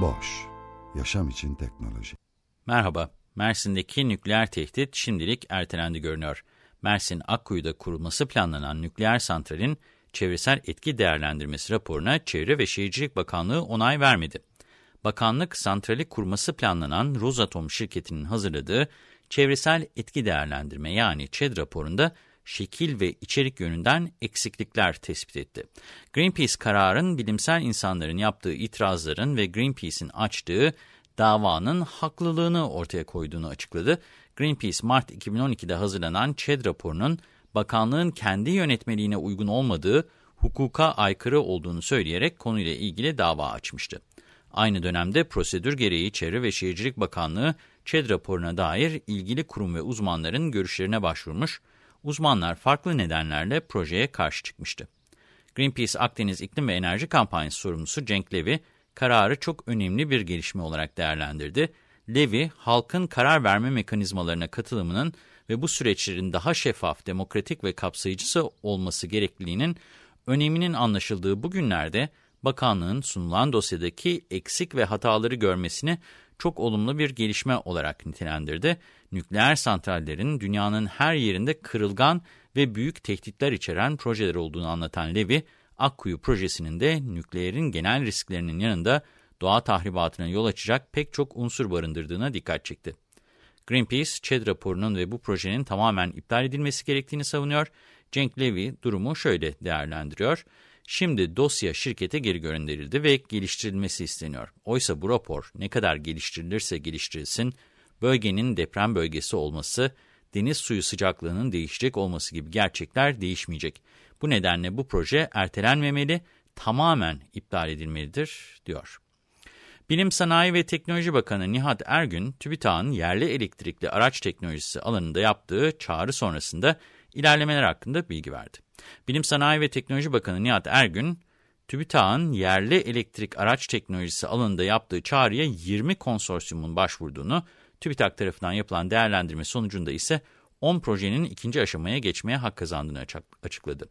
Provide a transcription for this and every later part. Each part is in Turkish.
Boş, yaşam için teknoloji. Merhaba, Mersin'deki nükleer tehdit şimdilik ertelendi görünüyor. Mersin Akkuyu'da kurulması planlanan nükleer santralin çevresel etki değerlendirmesi raporuna Çevre ve Şehircilik Bakanlığı onay vermedi. Bakanlık, santrali kurması planlanan Rosatom şirketinin hazırladığı çevresel etki değerlendirme yani ÇED raporunda şekil ve içerik yönünden eksiklikler tespit etti. Greenpeace kararın bilimsel insanların yaptığı itirazların ve Greenpeace'in açtığı davanın haklılığını ortaya koyduğunu açıkladı. Greenpeace Mart 2012'de hazırlanan ÇED raporunun bakanlığın kendi yönetmeliğine uygun olmadığı, hukuka aykırı olduğunu söyleyerek konuyla ilgili dava açmıştı. Aynı dönemde prosedür gereği Çevre ve Şehircilik Bakanlığı ÇED raporuna dair ilgili kurum ve uzmanların görüşlerine başvurmuş, uzmanlar farklı nedenlerle projeye karşı çıkmıştı. Greenpeace Akdeniz İklim ve Enerji Kampanyası sorumlusu Cenk Levy, kararı çok önemli bir gelişme olarak değerlendirdi. Levy, halkın karar verme mekanizmalarına katılımının ve bu süreçlerin daha şeffaf, demokratik ve kapsayıcısı olması gerekliliğinin öneminin anlaşıldığı bu günlerde, bakanlığın sunulan dosyadaki eksik ve hataları görmesini çok olumlu bir gelişme olarak nitelendirdi. Nükleer santrallerin dünyanın her yerinde kırılgan ve büyük tehditler içeren projeler olduğunu anlatan Levy, Akkuyu projesinin de nükleerin genel risklerinin yanında doğa tahribatına yol açacak pek çok unsur barındırdığına dikkat çekti. Greenpeace, ÇED raporunun ve bu projenin tamamen iptal edilmesi gerektiğini savunuyor. Cenk Levy durumu şöyle değerlendiriyor. Şimdi dosya şirkete geri gönderildi ve geliştirilmesi isteniyor. Oysa bu rapor ne kadar geliştirilirse geliştirilsin, bölgenin deprem bölgesi olması, deniz suyu sıcaklığının değişecek olması gibi gerçekler değişmeyecek. Bu nedenle bu proje ertelenmemeli, tamamen iptal edilmelidir, diyor. Bilim Sanayi ve Teknoloji Bakanı Nihat Ergün, TÜBİTAK'ın yerli elektrikli araç teknolojisi alanında yaptığı çağrı sonrasında ilerlemeler hakkında bilgi verdi. Bilim Sanayi ve Teknoloji Bakanı Nihat Ergün, TÜBİTAK'ın yerli elektrik araç teknolojisi alanında yaptığı çağrıya 20 konsorsiyumun başvurduğunu, TÜBİTAK tarafından yapılan değerlendirme sonucunda ise 10 projenin ikinci aşamaya geçmeye hak kazandığını açıkladı.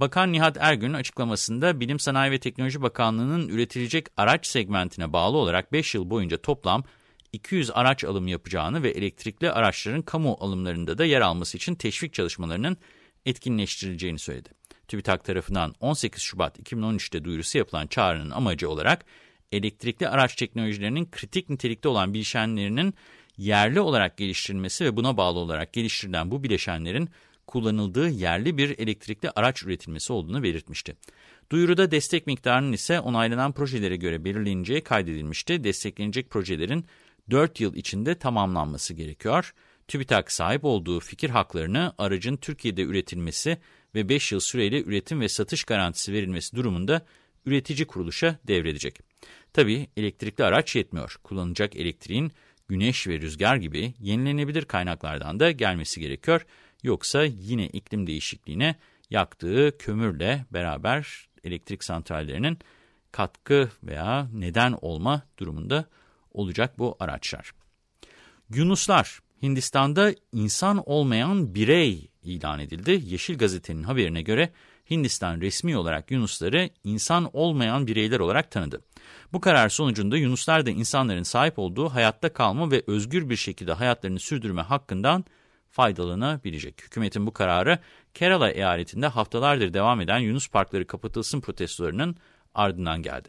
Bakan Nihat Ergün açıklamasında Bilim Sanayi ve Teknoloji Bakanlığı'nın üretilecek araç segmentine bağlı olarak 5 yıl boyunca toplam 200 araç alımı yapacağını ve elektrikli araçların kamu alımlarında da yer alması için teşvik çalışmalarının etkinleştirileceğini söyledi. TÜBİTAK tarafından 18 Şubat 2013'te duyurusu yapılan çağrının amacı olarak elektrikli araç teknolojilerinin kritik nitelikte olan bileşenlerinin yerli olarak geliştirilmesi ve buna bağlı olarak geliştirilen bu bileşenlerin kullanıldığı yerli bir elektrikli araç üretilmesi olduğunu belirtmişti. Duyuruda destek miktarının ise onaylanan projelere göre belirleneceği kaydedilmişti. Desteklenecek projelerin 4 yıl içinde tamamlanması gerekiyor. TÜBİTAK sahip olduğu fikir haklarını aracın Türkiye'de üretilmesi ve 5 yıl süreyle üretim ve satış garantisi verilmesi durumunda üretici kuruluşa devredecek. Tabii elektrikli araç yetmiyor. Kullanılacak elektriğin güneş ve rüzgar gibi yenilenebilir kaynaklardan da gelmesi gerekiyor. Yoksa yine iklim değişikliğine yaktığı kömürle beraber elektrik santrallerinin katkı veya neden olma durumunda olacak bu araçlar. Yunuslar Hindistan'da insan olmayan birey ilan edildi. Yeşil Gazete'nin haberine göre Hindistan resmi olarak Yunusları insan olmayan bireyler olarak tanıdı. Bu karar sonucunda Yunuslar da insanların sahip olduğu hayatta kalma ve özgür bir şekilde hayatlarını sürdürme hakkından faydalanabilecek. Hükümetin bu kararı Kerala eyaletinde haftalardır devam eden Yunus parkları kapatılsın protestolarının ardından geldi.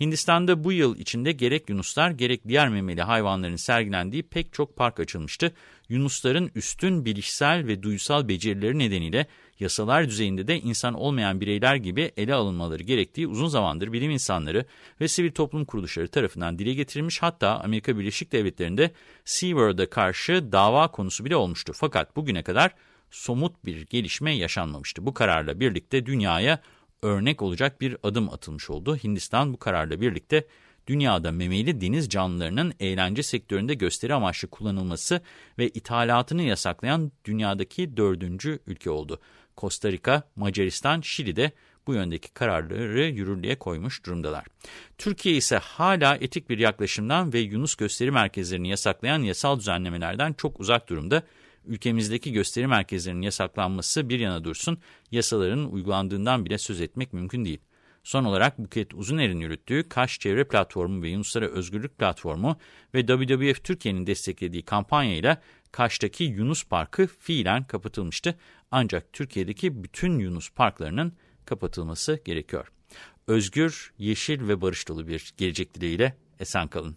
Hindistan'da bu yıl içinde gerek yunuslar gerek diğer memeli hayvanların sergilendiği pek çok park açılmıştı. Yunusların üstün bilişsel ve duysal becerileri nedeniyle yasalar düzeyinde de insan olmayan bireyler gibi ele alınmaları gerektiği uzun zamandır bilim insanları ve sivil toplum kuruluşları tarafından dile getirilmiş hatta Amerika Birleşik Devletleri'nde SeaWorld'a karşı dava konusu bile olmuştu. Fakat bugüne kadar somut bir gelişme yaşanmamıştı. Bu kararla birlikte dünyaya örnek olacak bir adım atılmış oldu. Hindistan bu kararla birlikte dünyada memeli deniz canlılarının eğlence sektöründe gösteri amaçlı kullanılması ve ithalatını yasaklayan dünyadaki dördüncü ülke oldu. Costa Rica, Macaristan, Şili de bu yöndeki kararları yürürlüğe koymuş durumdalar. Türkiye ise hala etik bir yaklaşımdan ve Yunus gösteri merkezlerini yasaklayan yasal düzenlemelerden çok uzak durumda. Ülkemizdeki gösteri merkezlerinin yasaklanması bir yana dursun, yasaların uygulandığından bile söz etmek mümkün değil. Son olarak Buket Uzuner'in yürüttüğü Kaş Çevre Platformu ve Yunuslara Özgürlük Platformu ve WWF Türkiye'nin desteklediği kampanyayla Kaş'taki Yunus Parkı fiilen kapatılmıştı. Ancak Türkiye'deki bütün Yunus parklarının kapatılması gerekiyor. Özgür, yeşil ve barış dolu bir gelecek dileğiyle esen kalın.